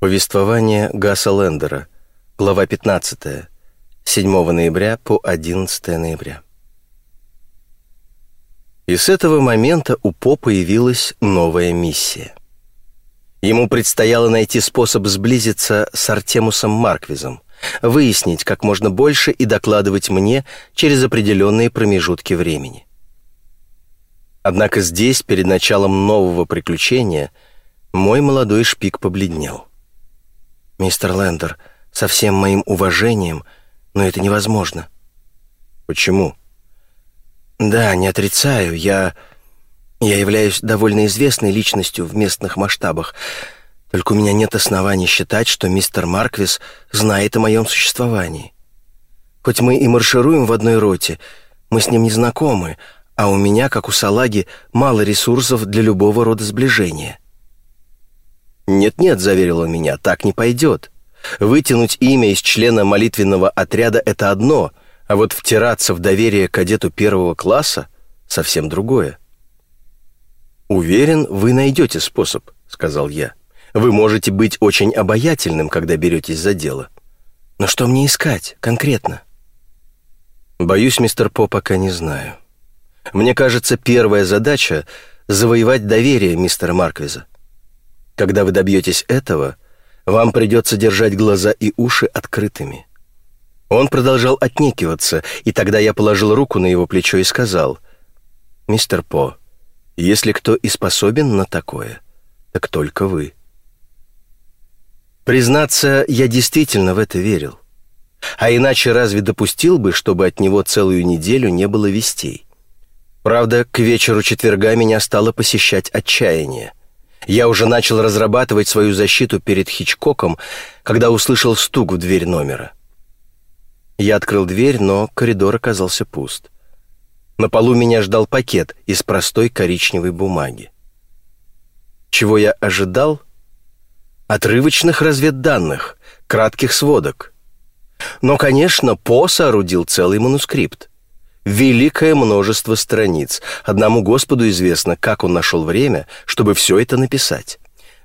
Повествование Гасса Лендера, глава 15, 7 ноября по 11 ноября. И с этого момента у По появилась новая миссия. Ему предстояло найти способ сблизиться с Артемусом Марквизом, выяснить как можно больше и докладывать мне через определенные промежутки времени. Однако здесь, перед началом нового приключения, мой молодой шпик побледнел. «Мистер Лендер, со всем моим уважением, но это невозможно». «Почему?» «Да, не отрицаю, я... я являюсь довольно известной личностью в местных масштабах, только у меня нет оснований считать, что мистер Марквис знает о моем существовании. Хоть мы и маршируем в одной роте, мы с ним не знакомы, а у меня, как у салаги, мало ресурсов для любого рода сближения». «Нет-нет», — заверил он меня, — «так не пойдет. Вытянуть имя из члена молитвенного отряда — это одно, а вот втираться в доверие кадету первого класса — совсем другое». «Уверен, вы найдете способ», — сказал я. «Вы можете быть очень обаятельным, когда беретесь за дело. Но что мне искать конкретно?» «Боюсь, мистер По, пока не знаю. Мне кажется, первая задача — завоевать доверие мистера Марквиза. Когда вы добьетесь этого, вам придется держать глаза и уши открытыми». Он продолжал отнекиваться, и тогда я положил руку на его плечо и сказал, «Мистер По, если кто и способен на такое, так только вы». Признаться, я действительно в это верил. А иначе разве допустил бы, чтобы от него целую неделю не было вестей? Правда, к вечеру четверга меня стало посещать отчаяние. Я уже начал разрабатывать свою защиту перед Хичкоком, когда услышал стук в дверь номера. Я открыл дверь, но коридор оказался пуст. На полу меня ждал пакет из простой коричневой бумаги. Чего я ожидал? Отрывочных разведданных, кратких сводок. Но, конечно, По соорудил целый манускрипт великое множество страниц. Одному Господу известно, как он нашел время, чтобы все это написать.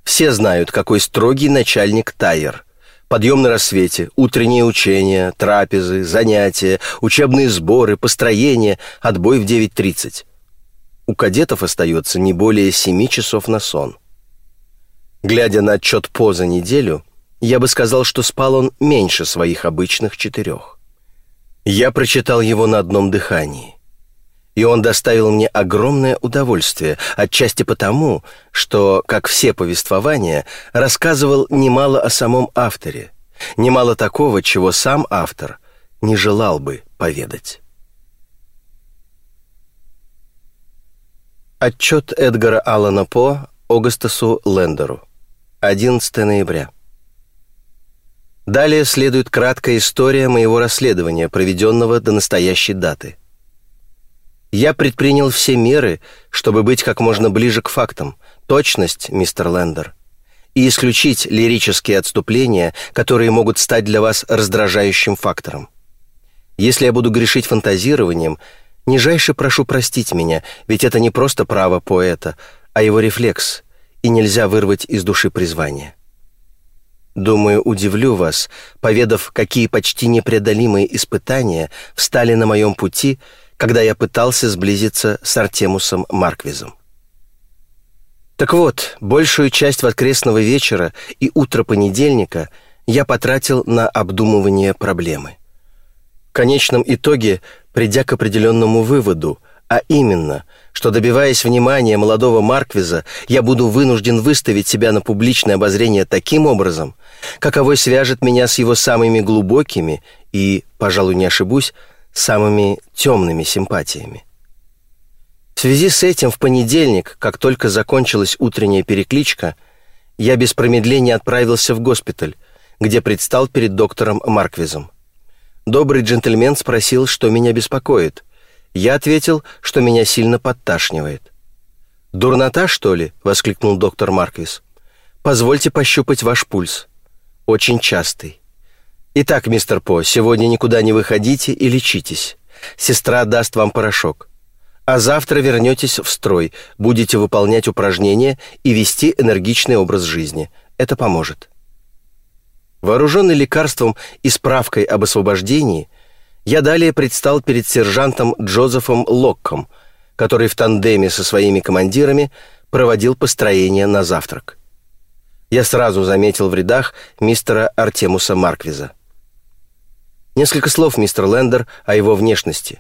Все знают, какой строгий начальник Тайер. Подъем на рассвете, утренние учения, трапезы, занятия, учебные сборы, построения, отбой в 9.30. У кадетов остается не более 7 часов на сон. Глядя на отчет по за неделю, я бы сказал, что спал он меньше своих обычных четырех. Я прочитал его на одном дыхании. И он доставил мне огромное удовольствие, отчасти потому, что, как все повествования, рассказывал немало о самом авторе, немало такого, чего сам автор не желал бы поведать. Отчет Эдгара Аллана По Огастасу Лендеру. 11 ноября. Далее следует краткая история моего расследования, проведенного до настоящей даты. Я предпринял все меры, чтобы быть как можно ближе к фактам, точность, мистер Лендер, и исключить лирические отступления, которые могут стать для вас раздражающим фактором. Если я буду грешить фантазированием, нижайше прошу простить меня, ведь это не просто право поэта, а его рефлекс, и нельзя вырвать из души призвание. Думаю, удивлю вас, поведав, какие почти непреодолимые испытания встали на моем пути, когда я пытался сблизиться с Артемусом Марквизом. Так вот, большую часть воскресного вечера и утро понедельника я потратил на обдумывание проблемы. В конечном итоге, придя к определенному выводу, а именно – что, добиваясь внимания молодого Марквиза, я буду вынужден выставить себя на публичное обозрение таким образом, каковой свяжет меня с его самыми глубокими и, пожалуй, не ошибусь, самыми темными симпатиями. В связи с этим в понедельник, как только закончилась утренняя перекличка, я без промедления отправился в госпиталь, где предстал перед доктором Марквизом. Добрый джентльмен спросил, что меня беспокоит – я ответил, что меня сильно подташнивает. «Дурнота, что ли?» — воскликнул доктор Марквис. «Позвольте пощупать ваш пульс. Очень частый. Итак, мистер По, сегодня никуда не выходите и лечитесь. Сестра даст вам порошок. А завтра вернетесь в строй, будете выполнять упражнения и вести энергичный образ жизни. Это поможет». Вооруженный лекарством и справкой об освобождении, я далее предстал перед сержантом Джозефом Локком, который в тандеме со своими командирами проводил построение на завтрак. Я сразу заметил в рядах мистера Артемуса Марквиза. Несколько слов, мистер Лендер, о его внешности.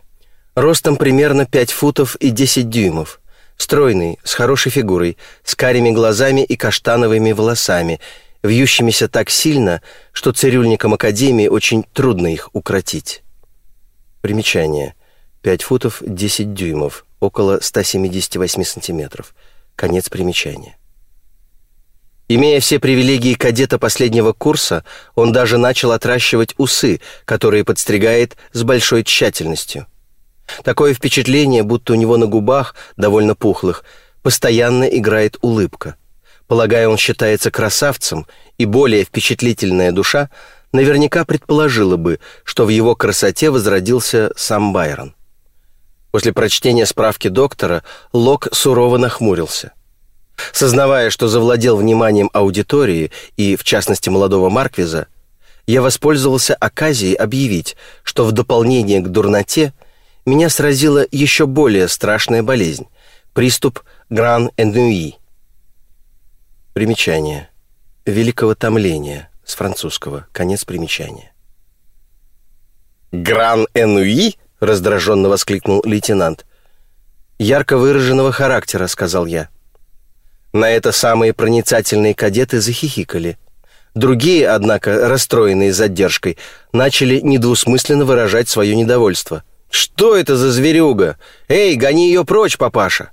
Ростом примерно 5 футов и 10 дюймов. Стройный, с хорошей фигурой, с карими глазами и каштановыми волосами, вьющимися так сильно, что цирюльникам Академии очень трудно их укротить. Примечание. 5 футов 10 дюймов, около 178 сантиметров. Конец примечания. Имея все привилегии кадета последнего курса, он даже начал отращивать усы, которые подстригает с большой тщательностью. Такое впечатление, будто у него на губах, довольно пухлых, постоянно играет улыбка. Полагаю, он считается красавцем, и более впечатлительная душа наверняка предположила бы, что в его красоте возродился сам Байрон. После прочтения справки доктора Лок сурово нахмурился – Сознавая, что завладел вниманием аудитории и, в частности, молодого Марквиза, я воспользовался оказией объявить, что в дополнение к дурноте меня сразила еще более страшная болезнь – приступ гран-энуи. Примечание. Великого томления с французского. Конец примечания. «Гран-энуи?» – раздраженно воскликнул лейтенант. «Ярко выраженного характера», – сказал я. На это самые проницательные кадеты захихикали. Другие, однако, расстроенные задержкой, начали недвусмысленно выражать свое недовольство. «Что это за зверюга? Эй, гони ее прочь, папаша!»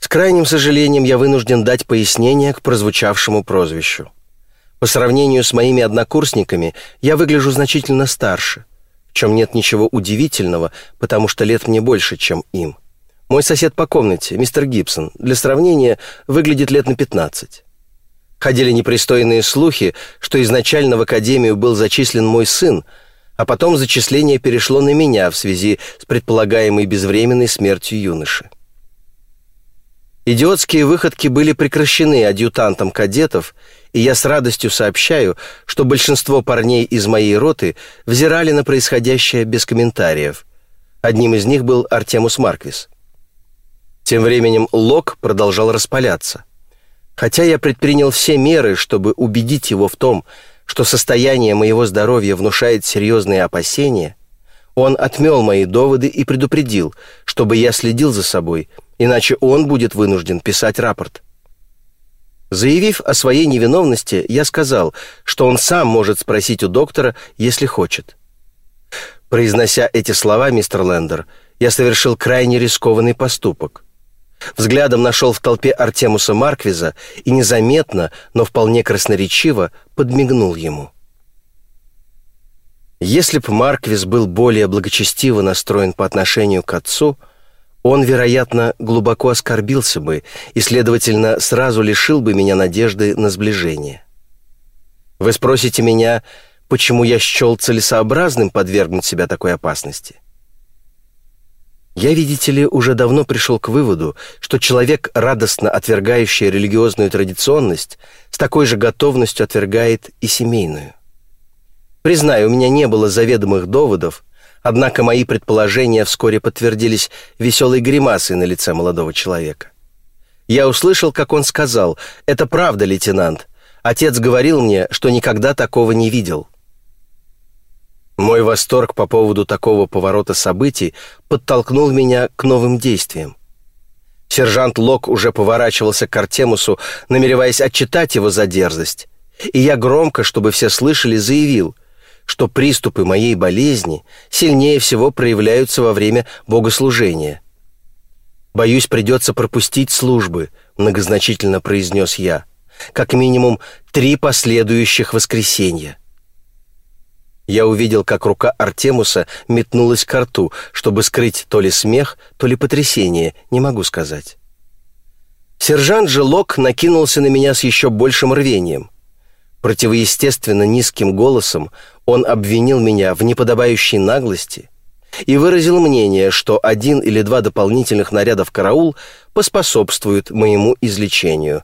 С крайним сожалением я вынужден дать пояснение к прозвучавшему прозвищу. По сравнению с моими однокурсниками я выгляжу значительно старше, в чем нет ничего удивительного, потому что лет мне больше, чем им. Мой сосед по комнате, мистер Гибсон, для сравнения, выглядит лет на 15. Ходили непристойные слухи, что изначально в академию был зачислен мой сын, а потом зачисление перешло на меня в связи с предполагаемой безвременной смертью юноши. Идиотские выходки были прекращены адъютантом кадетов, и я с радостью сообщаю, что большинство парней из моей роты взирали на происходящее без комментариев. Одним из них был Артемус Марквис. Тем временем Лок продолжал распаляться. Хотя я предпринял все меры, чтобы убедить его в том, что состояние моего здоровья внушает серьезные опасения, он отмел мои доводы и предупредил, чтобы я следил за собой, иначе он будет вынужден писать рапорт. Заявив о своей невиновности, я сказал, что он сам может спросить у доктора, если хочет. Произнося эти слова, мистер Лендер, я совершил крайне рискованный поступок. Взглядом нашел в толпе Артемуса Марквиза и незаметно, но вполне красноречиво подмигнул ему. Если б Марквиз был более благочестиво настроен по отношению к отцу, он, вероятно, глубоко оскорбился бы и, следовательно, сразу лишил бы меня надежды на сближение. Вы спросите меня, почему я счел целесообразным подвергнуть себя такой опасности? Я, видите ли, уже давно пришел к выводу, что человек, радостно отвергающий религиозную традиционность, с такой же готовностью отвергает и семейную. Признаю, у меня не было заведомых доводов, однако мои предположения вскоре подтвердились веселой гримасой на лице молодого человека. Я услышал, как он сказал, «Это правда, лейтенант. Отец говорил мне, что никогда такого не видел». Мой восторг по поводу такого поворота событий подтолкнул меня к новым действиям. Сержант Лок уже поворачивался к Артемусу, намереваясь отчитать его за дерзость, и я громко, чтобы все слышали, заявил, что приступы моей болезни сильнее всего проявляются во время богослужения. «Боюсь, придется пропустить службы», — многозначительно произнес я, «как минимум три последующих воскресенья». Я увидел, как рука Артемуса метнулась к рту, чтобы скрыть то ли смех, то ли потрясение, не могу сказать. Сержант же Лок накинулся на меня с еще большим рвением. Противоестественно низким голосом он обвинил меня в неподобающей наглости и выразил мнение, что один или два дополнительных наряда в караул поспособствуют моему излечению.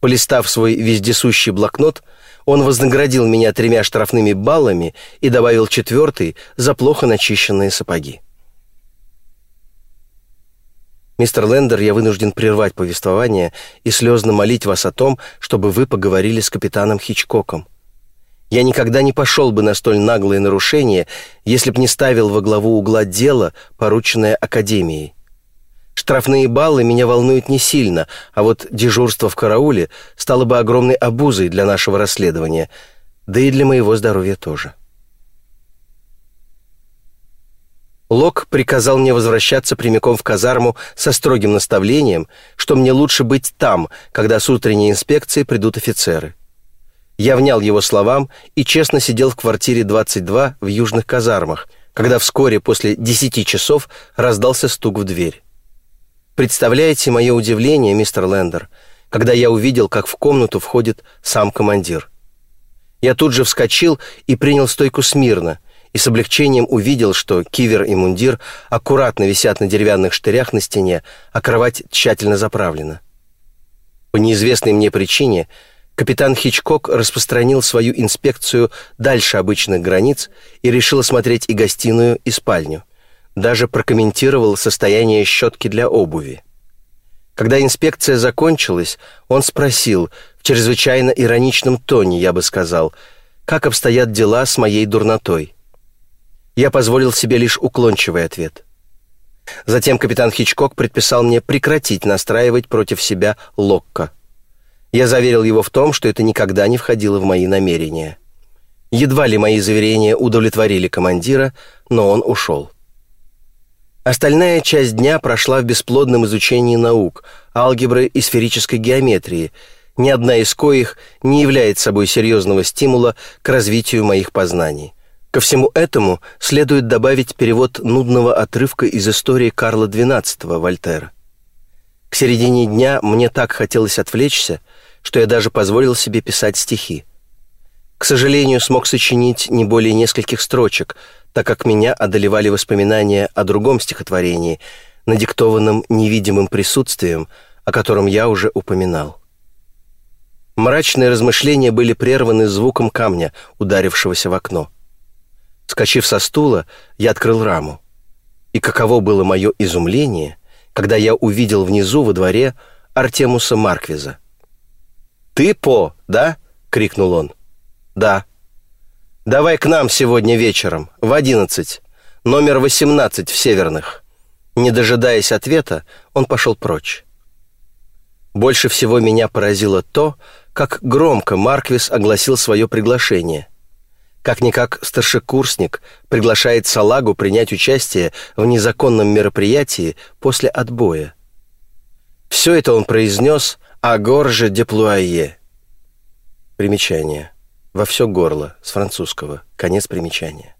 Полистав свой вездесущий блокнот, он вознаградил меня тремя штрафными баллами и добавил четвертый за плохо начищенные сапоги. Мистер Лендер, я вынужден прервать повествование и слезно молить вас о том, чтобы вы поговорили с капитаном Хичкоком. Я никогда не пошел бы на столь наглые нарушения, если б не ставил во главу угла дело, порученное Академией. Штрафные баллы меня волнуют не сильно, а вот дежурство в карауле стало бы огромной обузой для нашего расследования, да и для моего здоровья тоже. Лок приказал мне возвращаться прямиком в казарму со строгим наставлением, что мне лучше быть там, когда с утренней инспекции придут офицеры. Я внял его словам и честно сидел в квартире 22 в южных казармах, когда вскоре после 10 часов раздался стук в дверь. Представляете мое удивление, мистер Лендер, когда я увидел, как в комнату входит сам командир. Я тут же вскочил и принял стойку смирно – и с облегчением увидел, что кивер и мундир аккуратно висят на деревянных штырях на стене, а кровать тщательно заправлена. По неизвестной мне причине капитан Хичкок распространил свою инспекцию дальше обычных границ и решил осмотреть и гостиную, и спальню. Даже прокомментировал состояние щетки для обуви. Когда инспекция закончилась, он спросил, в чрезвычайно ироничном тоне, я бы сказал, как обстоят дела с моей дурнотой. Я позволил себе лишь уклончивый ответ. Затем капитан Хичкок предписал мне прекратить настраивать против себя Локко. Я заверил его в том, что это никогда не входило в мои намерения. Едва ли мои заверения удовлетворили командира, но он ушел. Остальная часть дня прошла в бесплодном изучении наук, алгебры и сферической геометрии, ни одна из коих не является собой серьезного стимула к развитию моих познаний. Ко всему этому следует добавить перевод нудного отрывка из истории Карла XII Вольтера. К середине дня мне так хотелось отвлечься, что я даже позволил себе писать стихи. К сожалению, смог сочинить не более нескольких строчек, так как меня одолевали воспоминания о другом стихотворении, надиктованном невидимым присутствием, о котором я уже упоминал. Мрачные размышления были прерваны звуком камня, ударившегося в окно. Скочив со стула, я открыл раму. И каково было мое изумление, когда я увидел внизу во дворе Артемуса Марквиза. «Ты По, да?» — крикнул он. «Да». «Давай к нам сегодня вечером, в одиннадцать, номер восемнадцать в Северных». Не дожидаясь ответа, он пошел прочь. Больше всего меня поразило то, как громко Марквис огласил свое приглашение. Как-никак старшекурсник приглашает салагу принять участие в незаконном мероприятии после отбоя. Все это он произнес «А горже деплуае». Примечание. Во все горло, с французского. Конец примечания.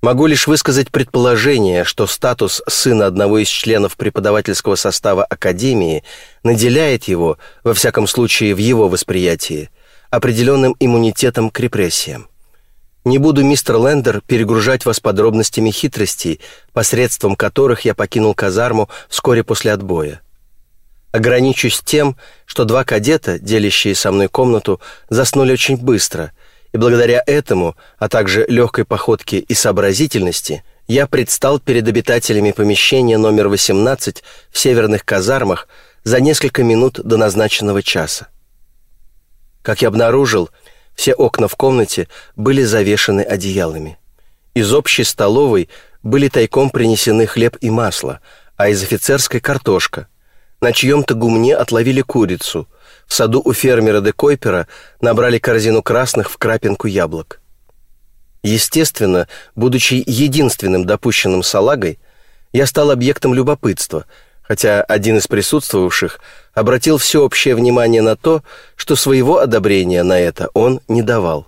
Могу лишь высказать предположение, что статус сына одного из членов преподавательского состава Академии наделяет его, во всяком случае в его восприятии, определенным иммунитетом к репрессиям. Не буду, мистер Лендер, перегружать вас подробностями хитростей, посредством которых я покинул казарму вскоре после отбоя. Ограничусь тем, что два кадета, делящие со мной комнату, заснули очень быстро, и благодаря этому, а также легкой походке и сообразительности, я предстал перед обитателями помещения номер 18 в северных казармах за несколько минут до назначенного часа. Как я обнаружил, все окна в комнате были завешаны одеялами. Из общей столовой были тайком принесены хлеб и масло, а из офицерской картошка. На чьем-то гумне отловили курицу. В саду у фермера де Койпера набрали корзину красных в крапинку яблок. Естественно, будучи единственным допущенным салагой, я стал объектом любопытства, хотя один из присутствовавших обратил всеобщее внимание на то, что своего одобрения на это он не давал.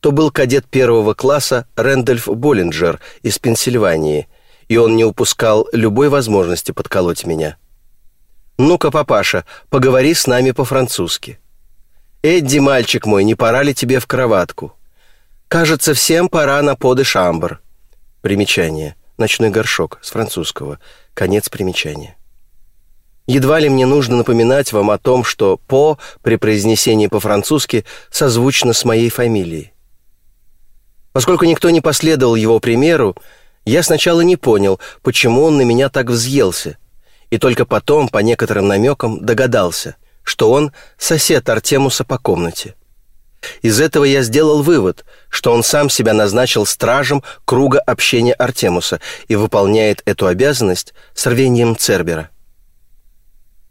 То был кадет первого класса Рэндольф Боллинджер из Пенсильвании, и он не упускал любой возможности подколоть меня. «Ну-ка, папаша, поговори с нами по-французски». «Эдди, мальчик мой, не пора ли тебе в кроватку?» «Кажется, всем пора на поды шамбр». Примечание. Ночной горшок с французского. Конец примечания. Едва ли мне нужно напоминать вам о том, что «по» при произнесении по-французски созвучно с моей фамилией. Поскольку никто не последовал его примеру, я сначала не понял, почему он на меня так взъелся, и только потом, по некоторым намекам, догадался, что он сосед Артемуса по комнате. Из этого я сделал вывод, что он сам себя назначил стражем круга общения Артемуса и выполняет эту обязанность с рвением Цербера.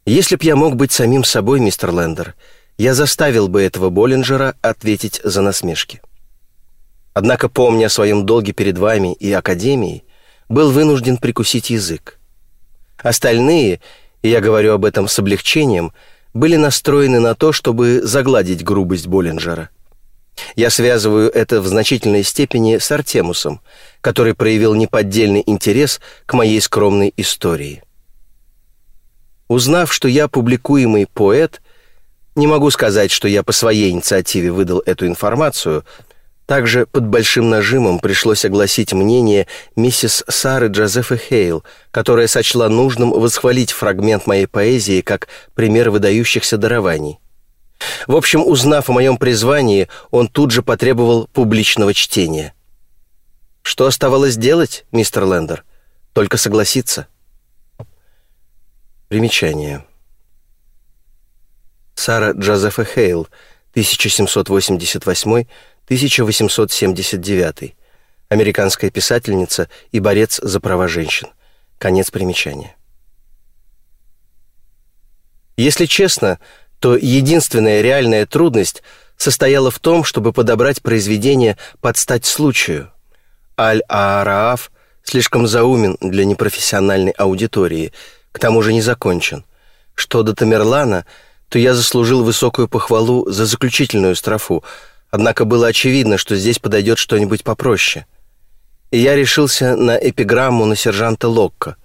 Если б я мог быть самим собой, мистер Лендер, я заставил бы этого Боллинджера ответить за насмешки. Однако, помня о своем долге перед вами и Академией, был вынужден прикусить язык. Остальные, и я говорю об этом с облегчением, были настроены на то, чтобы загладить грубость Боллинджера. Я связываю это в значительной степени с Артемусом, который проявил неподдельный интерес к моей скромной истории. Узнав, что я публикуемый поэт, не могу сказать, что я по своей инициативе выдал эту информацию – также под большим нажимом пришлось огласить мнение миссис Сары Джозефа Хейл, которая сочла нужным восхвалить фрагмент моей поэзии как пример выдающихся дарований. В общем, узнав о моем призвании, он тут же потребовал публичного чтения. Что оставалось делать, мистер Лендер? Только согласиться. Примечание. Сара Джозефа Хейл, 1788 1879. Американская писательница и борец за права женщин. Конец примечания. Если честно, то единственная реальная трудность состояла в том, чтобы подобрать произведение под стать случаю. Аль-Аараф слишком заумен для непрофессиональной аудитории, к тому же не закончен. Что до Тамерлана, то я заслужил высокую похвалу за заключительную строфу – Однако было очевидно, что здесь подойдет что-нибудь попроще. И я решился на эпиграмму на сержанта Локко.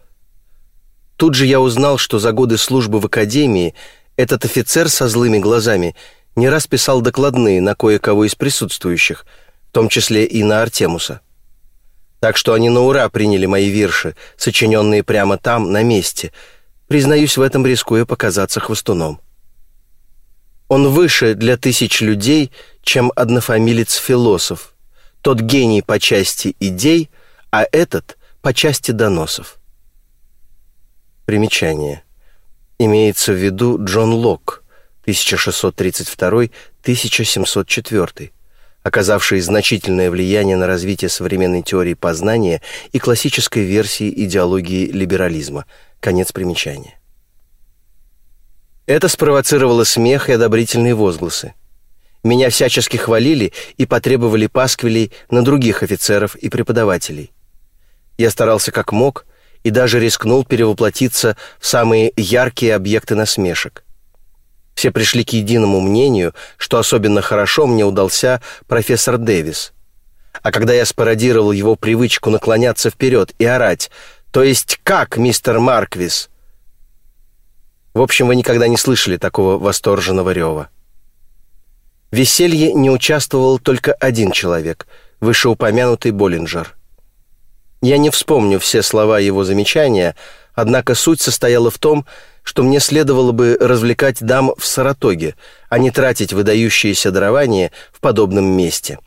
Тут же я узнал, что за годы службы в академии этот офицер со злыми глазами не раз писал докладные на кое-кого из присутствующих, в том числе и на Артемуса. Так что они на ура приняли мои вирши, сочиненные прямо там, на месте, признаюсь в этом, рискуя показаться хвостуном. Он выше для тысяч людей, чем однофамилец-философ. Тот гений по части идей, а этот по части доносов. Примечание. Имеется в виду Джон Лок, 1632-1704, оказавший значительное влияние на развитие современной теории познания и классической версии идеологии либерализма. Конец примечания. Это спровоцировало смех и одобрительные возгласы. Меня всячески хвалили и потребовали пасквилей на других офицеров и преподавателей. Я старался как мог и даже рискнул перевоплотиться в самые яркие объекты насмешек. Все пришли к единому мнению, что особенно хорошо мне удался профессор Дэвис. А когда я спародировал его привычку наклоняться вперед и орать «То есть как, мистер Марквис?» В общем, вы никогда не слышали такого восторженного рева. В веселье не участвовал только один человек, вышеупомянутый Боллинджер. Я не вспомню все слова его замечания, однако суть состояла в том, что мне следовало бы развлекать дам в Саратоге, а не тратить выдающиеся дарования в подобном месте.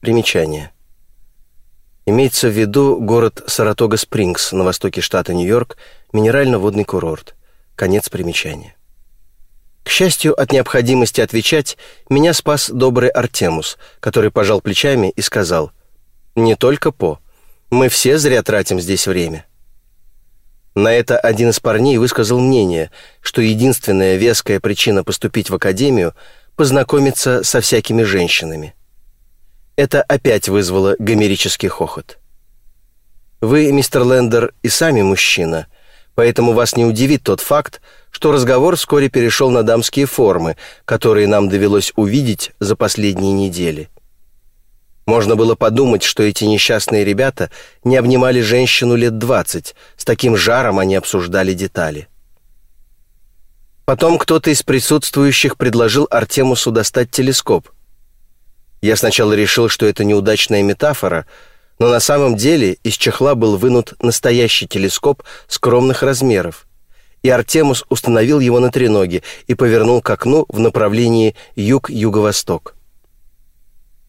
Примечание. Имеется в виду город Саратога-Спрингс на востоке штата Нью-Йорк, минерально-водный курорт. Конец примечания. К счастью, от необходимости отвечать меня спас добрый Артемус, который пожал плечами и сказал «Не только По. Мы все зря тратим здесь время». На это один из парней высказал мнение, что единственная веская причина поступить в академию – познакомиться со всякими женщинами – это опять вызвало гомерический хохот. Вы, мистер Лендер, и сами мужчина, поэтому вас не удивит тот факт, что разговор вскоре перешел на дамские формы, которые нам довелось увидеть за последние недели. Можно было подумать, что эти несчастные ребята не обнимали женщину лет двадцать, с таким жаром они обсуждали детали. Потом кто-то из присутствующих предложил Артемусу достать телескоп — я сначала решил, что это неудачная метафора, но на самом деле из чехла был вынут настоящий телескоп скромных размеров, и Артемус установил его на треноге и повернул к окну в направлении юг-юго-восток.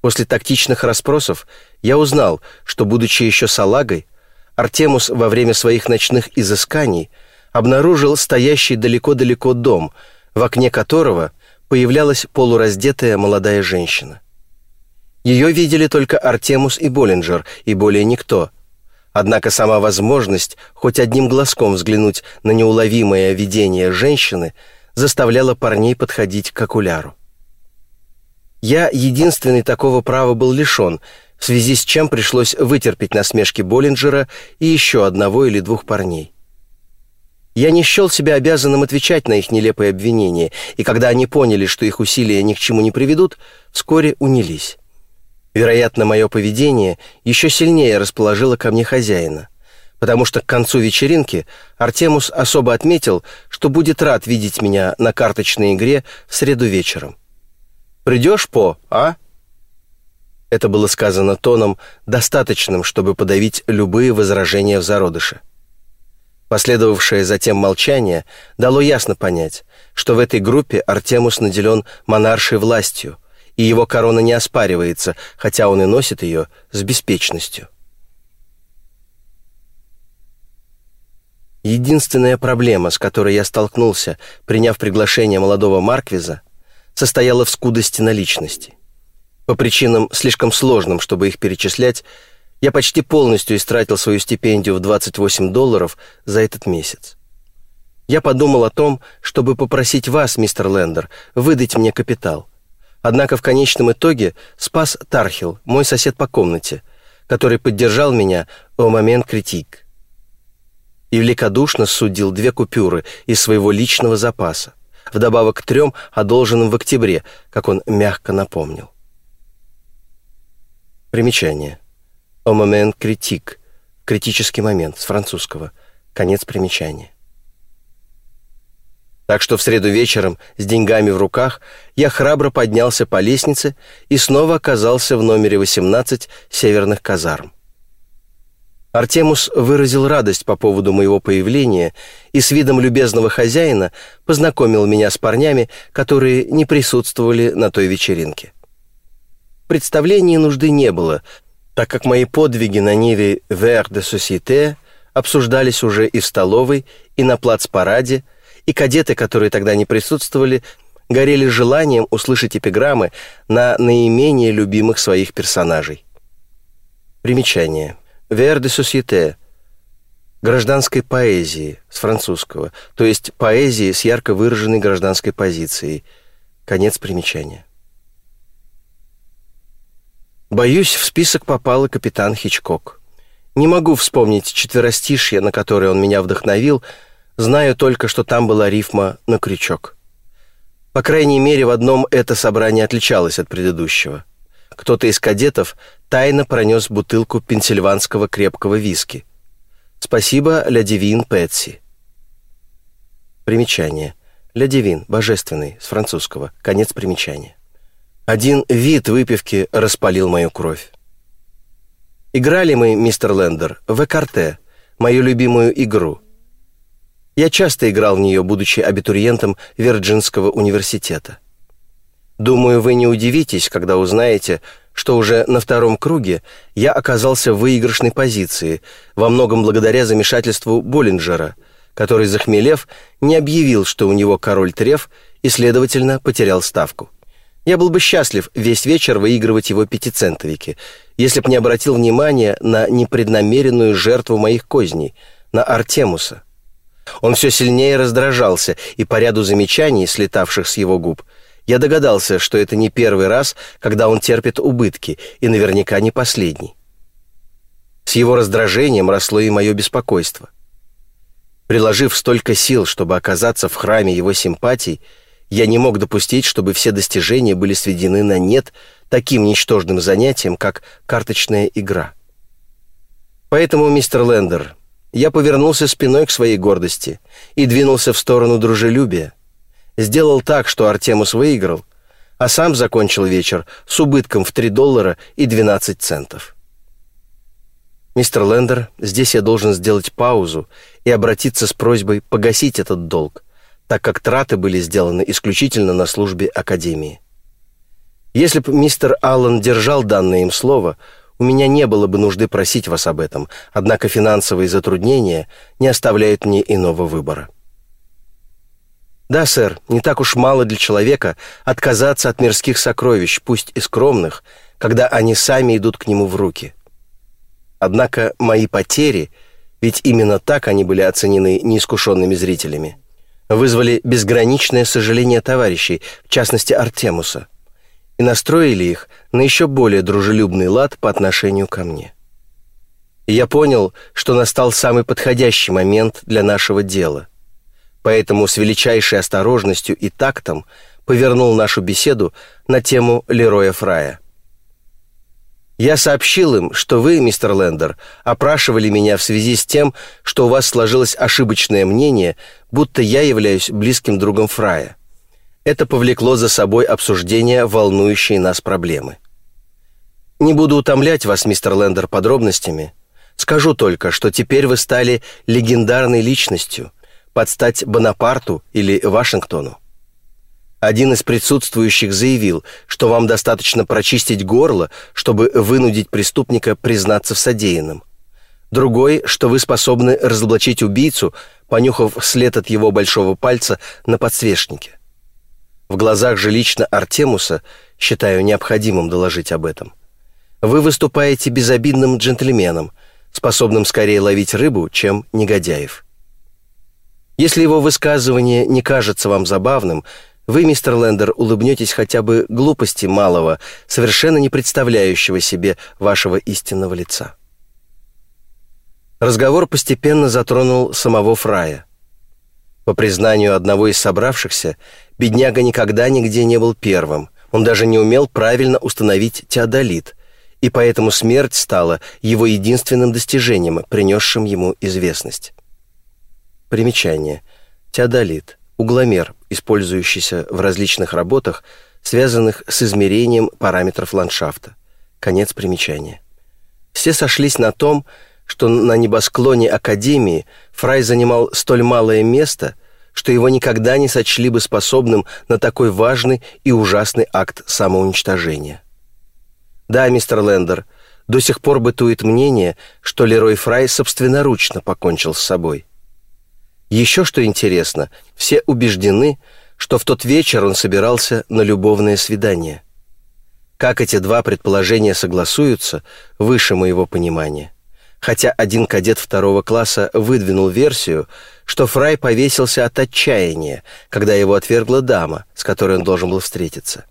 После тактичных расспросов я узнал, что, будучи еще салагой, Артемус во время своих ночных изысканий обнаружил стоящий далеко-далеко дом, в окне которого появлялась полураздетая молодая женщина. Ее видели только Артемус и Боллинджер, и более никто. Однако сама возможность хоть одним глазком взглянуть на неуловимое видение женщины заставляла парней подходить к окуляру. Я единственный такого права был лишен, в связи с чем пришлось вытерпеть насмешки Боллинджера и еще одного или двух парней. Я не счел себя обязанным отвечать на их нелепые обвинения, и когда они поняли, что их усилия ни к чему не приведут, вскоре унились. Вероятно, мое поведение еще сильнее расположило ко мне хозяина, потому что к концу вечеринки Артемус особо отметил, что будет рад видеть меня на карточной игре в среду вечером. «Придешь, По, а?» Это было сказано тоном, достаточным, чтобы подавить любые возражения в зародыше. Последовавшее затем молчание дало ясно понять, что в этой группе Артемус наделен монаршей властью, и его корона не оспаривается, хотя он и носит ее с беспечностью. Единственная проблема, с которой я столкнулся, приняв приглашение молодого Марквиза, состояла в скудости наличности. По причинам слишком сложным, чтобы их перечислять, я почти полностью истратил свою стипендию в 28 долларов за этот месяц. Я подумал о том, чтобы попросить вас, мистер Лендер, выдать мне капитал. Однако в конечном итоге спас Тархил, мой сосед по комнате, который поддержал меня в момент критик. И великодушно судил две купюры из своего личного запаса, вдобавок к трем, одолженным в октябре, как он мягко напомнил. Примечание. «О момент критик» — критический момент с французского. Конец примечания. Так что в среду вечером с деньгами в руках я храбро поднялся по лестнице и снова оказался в номере 18 северных казарм. Артемус выразил радость по поводу моего появления и с видом любезного хозяина познакомил меня с парнями, которые не присутствовали на той вечеринке. Представлений нужды не было, так как мои подвиги на ниве «Ver de Société» обсуждались уже и в столовой, и на плацпараде, и кадеты, которые тогда не присутствовали, горели желанием услышать эпиграммы на наименее любимых своих персонажей. Примечание. «Ver de Société» гражданской поэзии с французского, то есть поэзии с ярко выраженной гражданской позицией. Конец примечания. Боюсь, в список попал и капитан Хичкок. Не могу вспомнить четверостишье, на которое он меня вдохновил, знаю только, что там была рифма на крючок. По крайней мере, в одном это собрание отличалось от предыдущего. Кто-то из кадетов тайно пронес бутылку пенсильванского крепкого виски. Спасибо, Ля Дивин Пэтси. Примечание. Ля Дивин, божественный, с французского. Конец примечания. Один вид выпивки распалил мою кровь. Играли мы, мистер Лендер, в экарте, мою любимую игру. Я часто играл в нее, будучи абитуриентом Вирджинского университета. Думаю, вы не удивитесь, когда узнаете, что уже на втором круге я оказался в выигрышной позиции, во многом благодаря замешательству Боллинджера, который, захмелев, не объявил, что у него король треф и, следовательно, потерял ставку. Я был бы счастлив весь вечер выигрывать его пятицентовики, если б не обратил внимания на непреднамеренную жертву моих козней, на Артемуса. Он все сильнее раздражался, и по ряду замечаний, слетавших с его губ, я догадался, что это не первый раз, когда он терпит убытки, и наверняка не последний. С его раздражением росло и мое беспокойство. Приложив столько сил, чтобы оказаться в храме его симпатий, я не мог допустить, чтобы все достижения были сведены на нет таким ничтожным занятием, как карточная игра. Поэтому, мистер Лендер, я повернулся спиной к своей гордости и двинулся в сторону дружелюбия. Сделал так, что Артемус выиграл, а сам закончил вечер с убытком в 3 доллара и 12 центов. Мистер Лендер, здесь я должен сделать паузу и обратиться с просьбой погасить этот долг, так как траты были сделаны исключительно на службе Академии. Если бы мистер Аллан держал данное им слово, у меня не было бы нужды просить вас об этом, однако финансовые затруднения не оставляют мне иного выбора. Да, сэр, не так уж мало для человека отказаться от мирских сокровищ, пусть и скромных, когда они сами идут к нему в руки. Однако мои потери, ведь именно так они были оценены неискушенными зрителями, вызвали безграничное сожаление товарищей, в частности Артемуса, и настроили их на еще более дружелюбный лад по отношению ко мне. И я понял, что настал самый подходящий момент для нашего дела. Поэтому с величайшей осторожностью и тактом повернул нашу беседу на тему Лероя Фрая – я сообщил им, что вы, мистер Лендер, опрашивали меня в связи с тем, что у вас сложилось ошибочное мнение, будто я являюсь близким другом Фрая. Это повлекло за собой обсуждение волнующей нас проблемы. Не буду утомлять вас, мистер Лендер, подробностями. Скажу только, что теперь вы стали легендарной личностью, под стать Бонапарту или Вашингтону. Один из присутствующих заявил, что вам достаточно прочистить горло, чтобы вынудить преступника признаться в содеянном. Другой, что вы способны разоблачить убийцу, понюхав след от его большого пальца на подсвечнике. В глазах же лично Артемуса считаю необходимым доложить об этом. Вы выступаете безобидным джентльменом, способным скорее ловить рыбу, чем негодяев. Если его высказывание не кажется вам забавным, вы, мистер Лендер, улыбнетесь хотя бы глупости малого, совершенно не представляющего себе вашего истинного лица. Разговор постепенно затронул самого Фрая. По признанию одного из собравшихся, бедняга никогда нигде не был первым. Он даже не умел правильно установить теодолит, и поэтому смерть стала его единственным достижением, принесшим ему известность. Примечание. Теодолит – угломер, использующийся в различных работах, связанных с измерением параметров ландшафта. Конец примечания. Все сошлись на том, что на небосклоне Академии Фрай занимал столь малое место, что его никогда не сочли бы способным на такой важный и ужасный акт самоуничтожения. Да, мистер Лендер, до сих пор бытует мнение, что Лерой Фрай собственноручно покончил с собой – еще что интересно, все убеждены, что в тот вечер он собирался на любовное свидание. Как эти два предположения согласуются, выше моего понимания. Хотя один кадет второго класса выдвинул версию, что Фрай повесился от отчаяния, когда его отвергла дама, с которой он должен был встретиться.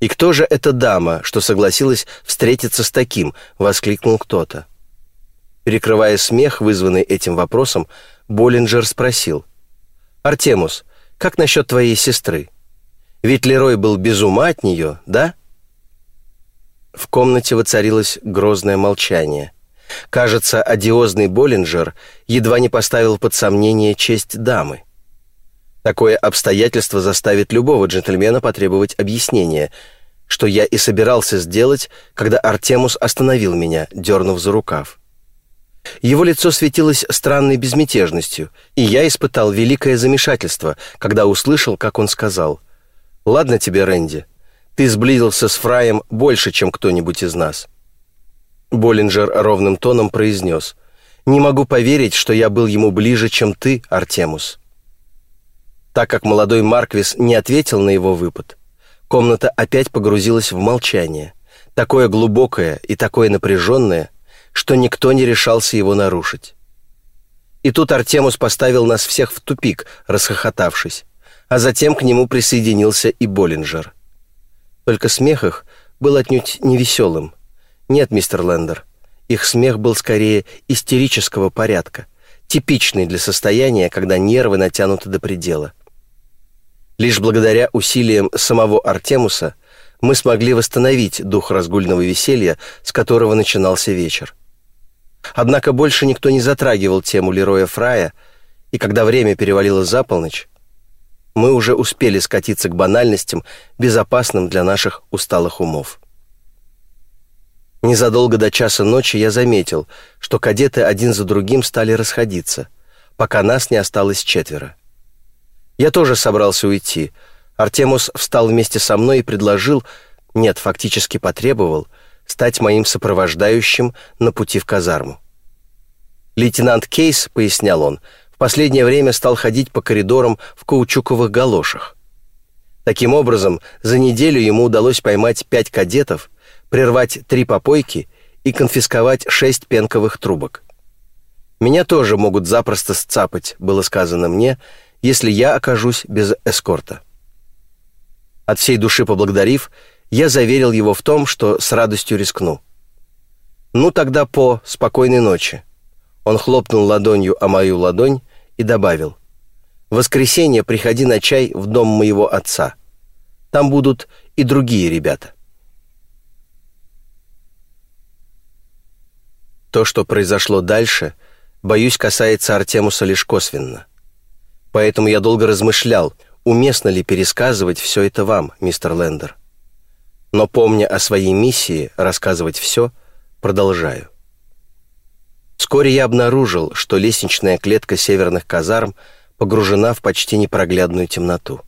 «И кто же эта дама, что согласилась встретиться с таким?» — воскликнул кто-то. Перекрывая смех, вызванный этим вопросом, Боллинджер спросил. «Артемус, как насчет твоей сестры? Ведь Лерой был без ума от нее, да?» В комнате воцарилось грозное молчание. Кажется, одиозный Боллинджер едва не поставил под сомнение честь дамы. Такое обстоятельство заставит любого джентльмена потребовать объяснения, что я и собирался сделать, когда Артемус остановил меня, дернув за рукав. Его лицо светилось странной безмятежностью, и я испытал великое замешательство, когда услышал, как он сказал. «Ладно тебе, Рэнди, ты сблизился с Фраем больше, чем кто-нибудь из нас». Боллинджер ровным тоном произнес. «Не могу поверить, что я был ему ближе, чем ты, Артемус». Так как молодой Марквис не ответил на его выпад, комната опять погрузилась в молчание, такое глубокое и такое напряженное – что никто не решался его нарушить. И тут Артемус поставил нас всех в тупик, расхохотавшись, а затем к нему присоединился и Боллинджер. Только смех их был отнюдь невеселым. Нет, мистер Лендер, их смех был скорее истерического порядка, типичный для состояния, когда нервы натянуты до предела. Лишь благодаря усилиям самого Артемуса мы смогли восстановить дух разгульного веселья, с которого начинался вечер. Однако больше никто не затрагивал тему Лероя Фрая, и когда время перевалило за полночь, мы уже успели скатиться к банальностям, безопасным для наших усталых умов. Незадолго до часа ночи я заметил, что кадеты один за другим стали расходиться, пока нас не осталось четверо. Я тоже собрался уйти. Артемус встал вместе со мной и предложил, нет, фактически потребовал, стать моим сопровождающим на пути в казарму. Лейтенант Кейс, пояснял он, в последнее время стал ходить по коридорам в каучуковых галошах. Таким образом, за неделю ему удалось поймать пять кадетов, прервать три попойки и конфисковать шесть пенковых трубок. «Меня тоже могут запросто сцапать», — было сказано мне, если я окажусь без эскорта. От всей души поблагодарив, я заверил его в том, что с радостью рискну. «Ну тогда по спокойной ночи». Он хлопнул ладонью о мою ладонь и добавил. «В воскресенье приходи на чай в дом моего отца. Там будут и другие ребята». То, что произошло дальше, боюсь, касается Артемуса лишь косвенно. Поэтому я долго размышлял, уместно ли пересказывать все это вам, мистер Лендер. Но помня о своей миссии рассказывать все, продолжаю. Вскоре я обнаружил, что лестничная клетка северных казарм погружена в почти непроглядную темноту.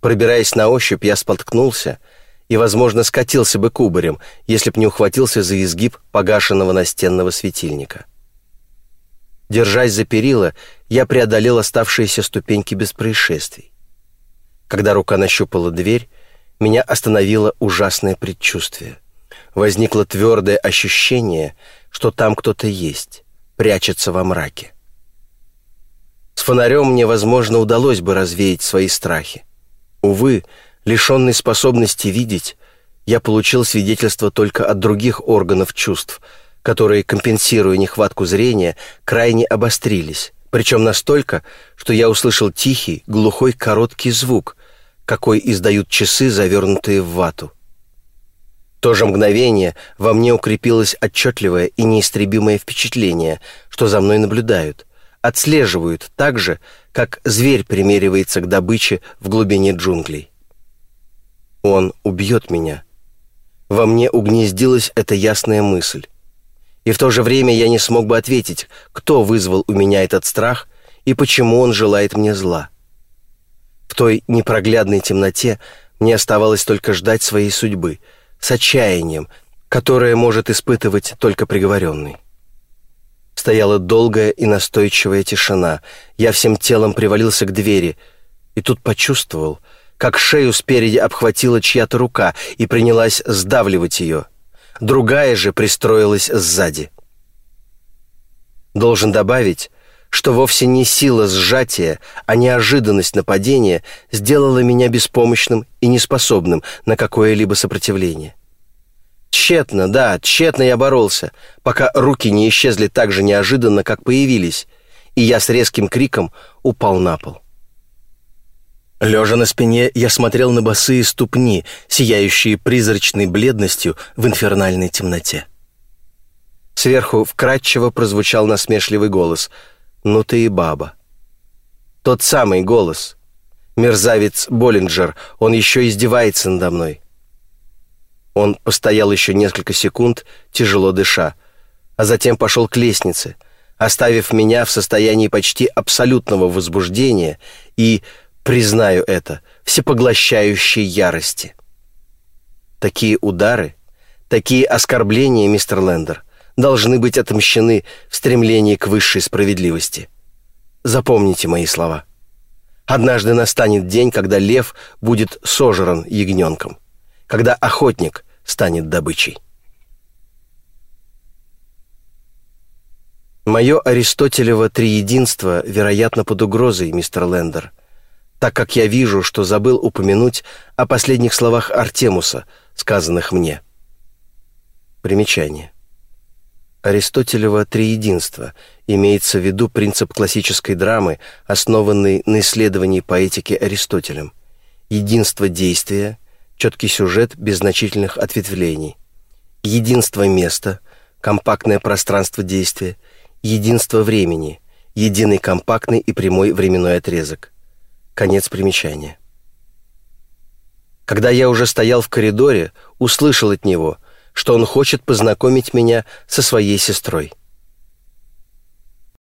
Пробираясь на ощупь, я споткнулся и, возможно, скатился бы кубарем, если б не ухватился за изгиб погашенного настенного светильника. Держась за перила, я преодолел оставшиеся ступеньки без происшествий. Когда рука нащупала дверь, меня остановило ужасное предчувствие. Возникло твердое ощущение, что там кто-то есть, прячется во мраке. С фонарем мне, возможно, удалось бы развеять свои страхи. Увы, лишенный способности видеть, я получил свидетельство только от других органов чувств, которые, компенсируя нехватку зрения, крайне обострились, причем настолько, что я услышал тихий, глухой, короткий звук, какой издают часы, завернутые в вату. То же мгновение во мне укрепилось отчетливое и неистребимое впечатление, что за мной наблюдают, отслеживают так же, как зверь примеривается к добыче в глубине джунглей. Он убьет меня. Во мне угнездилась эта ясная мысль. И в то же время я не смог бы ответить, кто вызвал у меня этот страх и почему он желает мне зла. В той непроглядной темноте мне оставалось только ждать своей судьбы, с отчаянием, которое может испытывать только приговоренный. Стояла долгая и настойчивая тишина. Я всем телом привалился к двери и тут почувствовал, как шею спереди обхватила чья-то рука и принялась сдавливать ее. Другая же пристроилась сзади. Должен добавить, что вовсе не сила сжатия, а неожиданность нападения сделала меня беспомощным и неспособным на какое-либо сопротивление. Тщетно, да, тщетно я боролся, пока руки не исчезли так же неожиданно, как появились, и я с резким криком упал на пол. Лежа на спине, я смотрел на босые ступни, сияющие призрачной бледностью в инфернальной темноте. Сверху вкрадчиво прозвучал насмешливый голос — «Ну ты и баба». Тот самый голос. Мерзавец Боллинджер, он еще издевается надо мной. Он постоял еще несколько секунд, тяжело дыша, а затем пошел к лестнице, оставив меня в состоянии почти абсолютного возбуждения и, признаю это, всепоглощающей ярости. Такие удары, такие оскорбления, мистер Лендер, должны быть отмщены в стремлении к высшей справедливости. Запомните мои слова. Однажды настанет день, когда лев будет сожран ягненком, когда охотник станет добычей. Мое Аристотелево триединство, вероятно, под угрозой, мистер Лендер, так как я вижу, что забыл упомянуть о последних словах Артемуса, сказанных мне. Примечание. Аристотелева триединство имеется в виду принцип классической драмы, основанный на исследовании поэтики Аристотелем. Единство действия, четкий сюжет без значительных ответвлений. Единство места, компактное пространство действия, единство времени, единый компактный и прямой временной отрезок. Конец примечания. Когда я уже стоял в коридоре, услышал от него – что он хочет познакомить меня со своей сестрой.